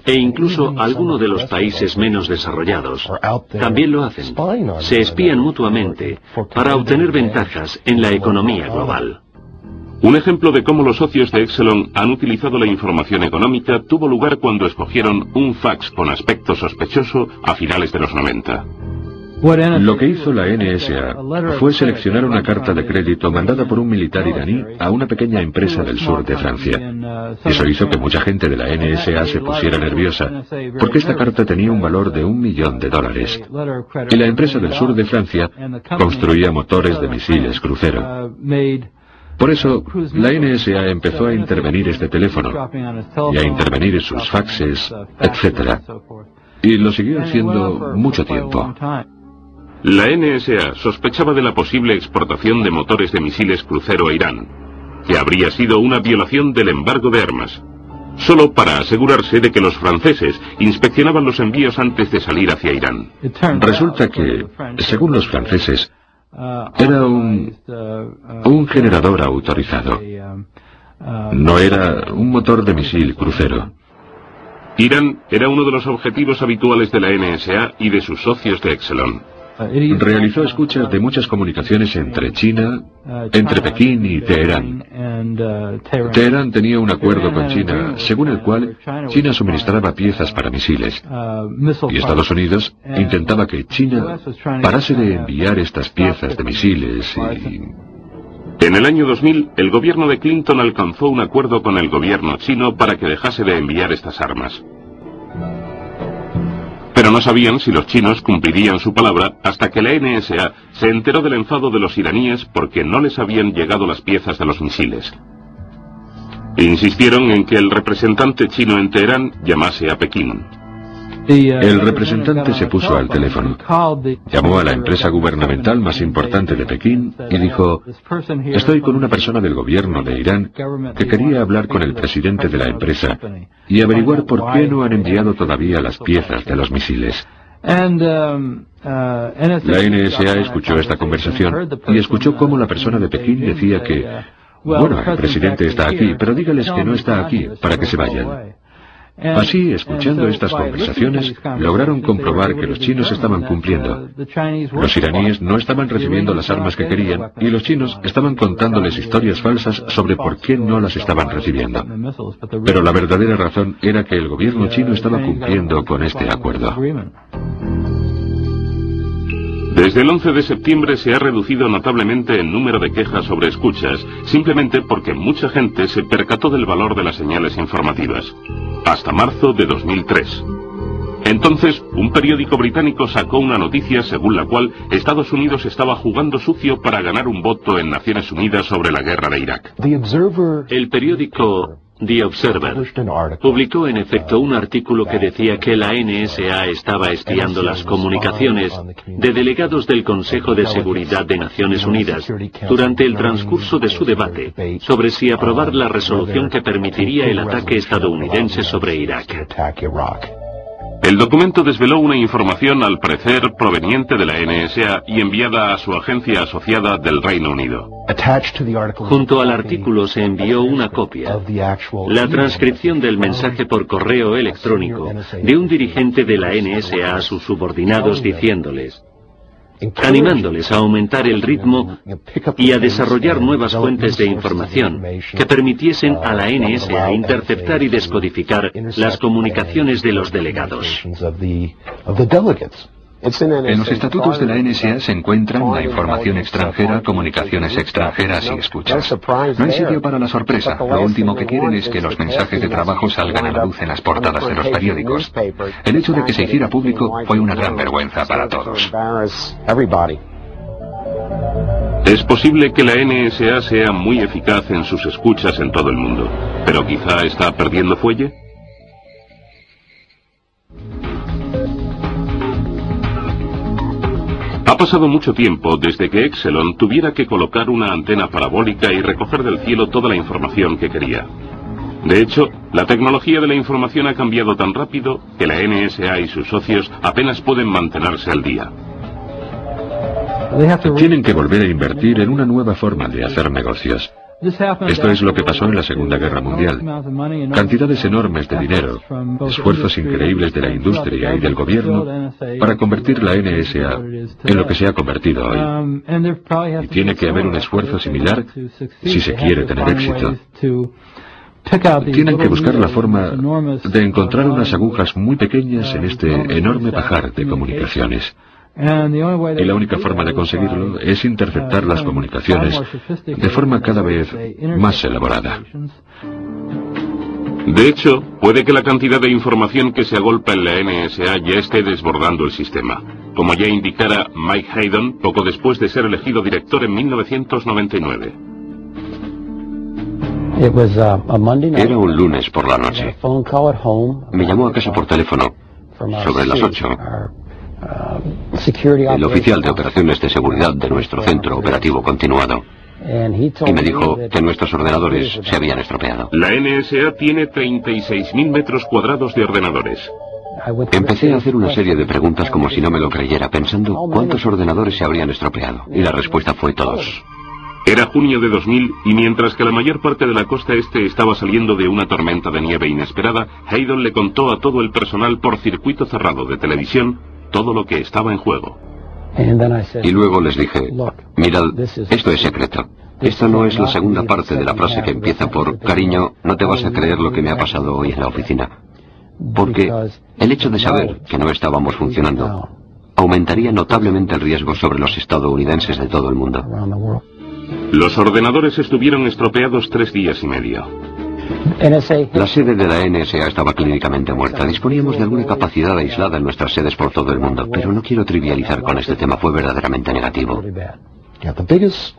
e incluso alguno de los países menos desarrollados, también lo hacen. Se espían mutuamente para obtener ventajas en la economía global. Un ejemplo de cómo los socios de Exelon han utilizado la información económica tuvo lugar cuando escogieron un fax con aspecto sospechoso a finales de los 90. Lo que hizo la NSA fue seleccionar una carta de crédito mandada por un militar iraní a una pequeña empresa del sur de Francia. Eso hizo que mucha gente de la NSA se pusiera nerviosa, porque esta carta tenía un valor de un millón de dólares. Y la empresa del sur de Francia construía motores de misiles crucero. Por eso, la NSA empezó a intervenir este teléfono y a intervenir sus faxes, etc. Y lo siguió haciendo mucho tiempo. La NSA sospechaba de la posible exportación de motores de misiles crucero a Irán, que habría sido una violación del embargo de armas, solo para asegurarse de que los franceses inspeccionaban los envíos antes de salir hacia Irán. Resulta que, según los franceses, era un, un generador autorizado. No era un motor de misil crucero. Irán era uno de los objetivos habituales de la NSA y de sus socios de Exelon. Realizó escuchas de muchas comunicaciones entre China, entre Pekín y Teherán. Teherán tenía un acuerdo con China, según el cual China suministraba piezas para misiles. Y Estados Unidos intentaba que China parase de enviar estas piezas de misiles y... En el año 2000, el gobierno de Clinton alcanzó un acuerdo con el gobierno chino para que dejase de enviar estas armas no sabían si los chinos cumplirían su palabra hasta que la NSA se enteró del enfado de los iraníes porque no les habían llegado las piezas de los misiles. Insistieron en que el representante chino en Teherán llamase a Pekín. El representante se puso al teléfono, llamó a la empresa gubernamental más importante de Pekín y dijo, estoy con una persona del gobierno de Irán que quería hablar con el presidente de la empresa y averiguar por qué no han enviado todavía las piezas de los misiles. La NSA escuchó esta conversación y escuchó cómo la persona de Pekín decía que, bueno, el presidente está aquí, pero dígales que no está aquí para que se vayan. Así, escuchando estas conversaciones, lograron comprobar que los chinos estaban cumpliendo. Los iraníes no estaban recibiendo las armas que querían y los chinos estaban contándoles historias falsas sobre por qué no las estaban recibiendo. Pero la verdadera razón era que el gobierno chino estaba cumpliendo con este acuerdo. Desde el 11 de septiembre se ha reducido notablemente el número de quejas sobre escuchas, simplemente porque mucha gente se percató del valor de las señales informativas. Hasta marzo de 2003. Entonces, un periódico británico sacó una noticia según la cual Estados Unidos estaba jugando sucio para ganar un voto en Naciones Unidas sobre la guerra de Irak. El periódico The Observer publicó en efecto un artículo que decía que la NSA estaba espiando las comunicaciones de delegados del Consejo de Seguridad de Naciones Unidas durante el transcurso de su debate sobre si aprobar la resolución que permitiría el ataque estadounidense sobre Irak. El documento desveló una información al parecer proveniente de la NSA y enviada a su agencia asociada del Reino Unido. Junto al artículo se envió una copia, la transcripción del mensaje por correo electrónico de un dirigente de la NSA a sus subordinados diciéndoles, animándoles a aumentar el ritmo y a desarrollar nuevas fuentes de información que permitiesen a la NSA interceptar y descodificar las comunicaciones de los delegados. En los estatutos de la NSA se encuentran la información extranjera, comunicaciones extranjeras y escuchas. No hay sitio para la sorpresa. Lo último que quieren es que los mensajes de trabajo salgan a la luz en las portadas de los periódicos. El hecho de que se hiciera público fue una gran vergüenza para todos. Es posible que la NSA sea muy eficaz en sus escuchas en todo el mundo, pero quizá está perdiendo fuelle. Ha pasado mucho tiempo desde que Exelon tuviera que colocar una antena parabólica y recoger del cielo toda la información que quería. De hecho, la tecnología de la información ha cambiado tan rápido que la NSA y sus socios apenas pueden mantenerse al día. Tienen que volver a invertir en una nueva forma de hacer negocios. Esto es lo que pasó en la Segunda Guerra Mundial. Cantidades enormes de dinero, esfuerzos increíbles de la industria y del gobierno para convertir la NSA en lo que se ha convertido hoy. Y tiene que haber un esfuerzo similar si se quiere tener éxito. Tienen que buscar la forma de encontrar unas agujas muy pequeñas en este enorme pajar de comunicaciones. Y la única forma de conseguirlo es interceptar las comunicaciones de forma cada vez más elaborada. De hecho, puede que la cantidad de información que se agolpa en la NSA ya esté desbordando el sistema, como ya indicara Mike Hayden poco después de ser elegido director en 1999. Era un lunes por la noche. Me llamó a casa por teléfono, sobre las 8. El oficial de operaciones de seguridad de nuestro centro operativo continuado. Y me dijo que nuestros ordenadores se habían estropeado. La NSA tiene 36.000 metros cuadrados de ordenadores. Empecé a hacer una serie de preguntas como si no me lo creyera, pensando cuántos ordenadores se habrían estropeado. Y la respuesta fue todos. Era junio de 2000 y mientras que la mayor parte de la costa este estaba saliendo de una tormenta de nieve inesperada, Haydon le contó a todo el personal por circuito cerrado de televisión todo lo que estaba en juego. Y luego les dije, mirad, esto es secreto. Esta no es la segunda parte de la frase que empieza por, cariño, no te vas a creer lo que me ha pasado hoy en la oficina. Porque el hecho de saber que no estábamos funcionando aumentaría notablemente el riesgo sobre los estadounidenses de todo el mundo. Los ordenadores estuvieron estropeados tres días y medio. La sede de la NSA estaba clínicamente muerta. Disponíamos de alguna capacidad aislada en nuestras sedes por todo el mundo, pero no quiero trivializar con este tema, fue verdaderamente negativo.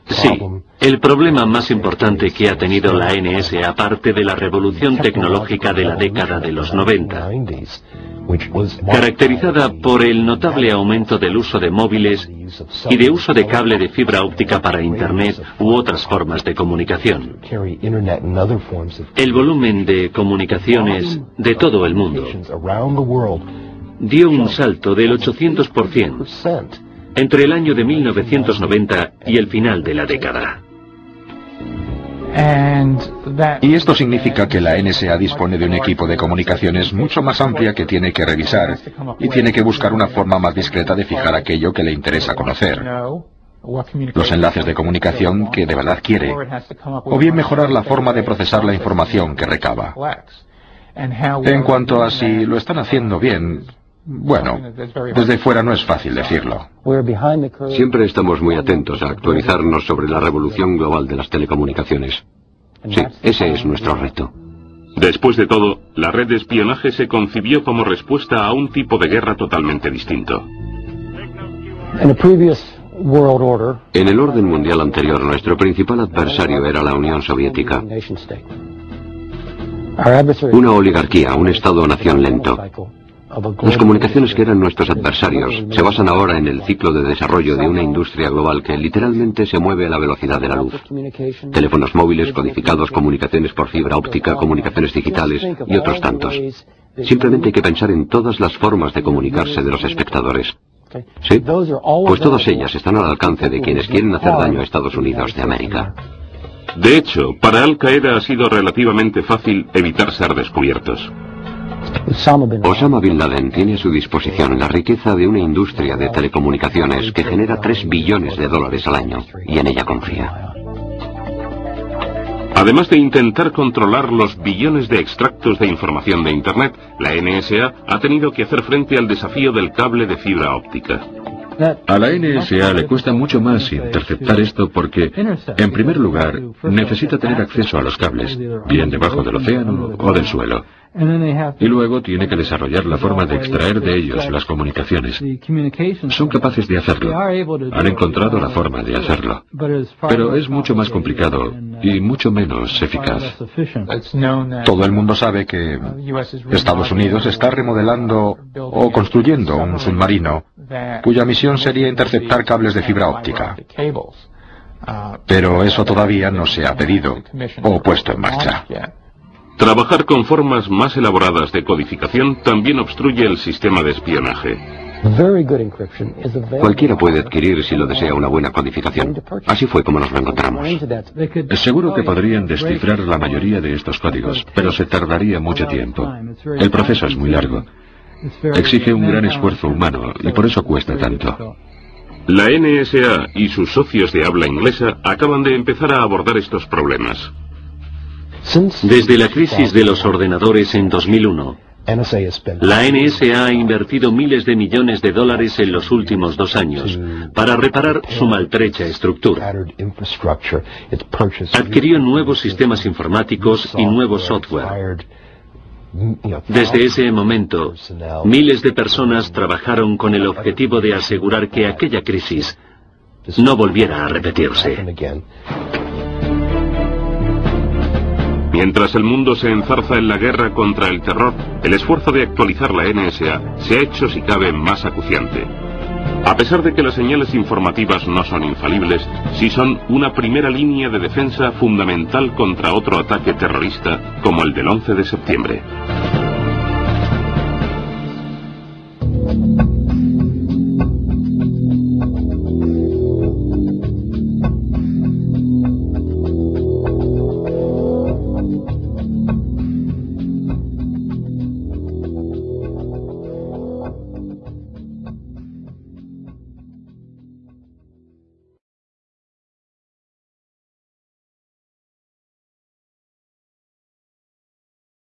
Sí, el problema más importante que ha tenido la NSA, aparte de la revolución tecnológica de la década de los 90, caracterizada por el notable aumento del uso de móviles y de uso de cable de fibra óptica para Internet u otras formas de comunicación. El volumen de comunicaciones de todo el mundo dio un salto del 800% entre el año de 1990 y el final de la década. Y esto significa que la NSA dispone de un equipo de comunicaciones mucho más amplia que tiene que revisar y tiene que buscar una forma más discreta de fijar aquello que le interesa conocer. Los enlaces de comunicación que de verdad quiere, o bien mejorar la forma de procesar la información que recaba. En cuanto a si lo están haciendo bien, bueno, desde fuera no es fácil decirlo. Siempre estamos muy atentos a actualizarnos sobre la revolución global de las telecomunicaciones. Sí, ese es nuestro reto. Después de todo, la red de espionaje se concibió como respuesta a un tipo de guerra totalmente distinto. En el orden mundial anterior, nuestro principal adversario era la Unión Soviética. Una oligarquía, un Estado-nación lento. Las comunicaciones que eran nuestros adversarios se basan ahora en el ciclo de desarrollo de una industria global que literalmente se mueve a la velocidad de la luz. Teléfonos móviles, codificados, comunicaciones por fibra óptica, comunicaciones digitales y otros tantos. Simplemente hay que pensar en todas las formas de comunicarse de los espectadores. ¿Sí? Pues todas ellas están al alcance de quienes quieren hacer daño a Estados Unidos de América. De hecho, para Al Qaeda ha sido relativamente fácil evitar ser descubiertos. Osama Bin Laden tiene a su disposición la riqueza de una industria de telecomunicaciones que genera 3 billones de dólares al año y en ella confía. Además de intentar controlar los billones de extractos de información de Internet, la NSA ha tenido que hacer frente al desafío del cable de fibra óptica. A la NSA le cuesta mucho más interceptar esto porque, en primer lugar, necesita tener acceso a los cables, bien debajo del océano o del suelo. Y luego tiene que desarrollar la forma de extraer de ellos las comunicaciones. Son capaces de hacerlo. Han encontrado la forma de hacerlo. Pero es mucho más complicado y mucho menos eficaz. Todo el mundo sabe que Estados Unidos está remodelando o construyendo un submarino cuya misión sería interceptar cables de fibra óptica. Pero eso todavía no se ha pedido o puesto en marcha. Trabajar con formas más elaboradas de codificación también obstruye el sistema de espionaje. Cualquiera puede adquirir si lo desea una buena codificación. Así fue como nos lo encontramos. Seguro que podrían descifrar la mayoría de estos códigos, pero se tardaría mucho tiempo. El proceso es muy largo. Exige un gran esfuerzo humano y por eso cuesta tanto. La NSA y sus socios de habla inglesa acaban de empezar a abordar estos problemas. Desde la crisis de los ordenadores en 2001, la NSA ha invertido miles de millones de dólares en los últimos dos años para reparar su maltrecha estructura. Adquirió nuevos sistemas informáticos y nuevo software. Desde ese momento, miles de personas trabajaron con el objetivo de asegurar que aquella crisis no volviera a repetirse. Mientras el mundo se enzarza en la guerra contra el terror, el esfuerzo de actualizar la NSA se ha hecho si cabe más acuciante. A pesar de que las señales informativas no son infalibles, sí son una primera línea de defensa fundamental contra otro ataque terrorista como el del 11 de septiembre.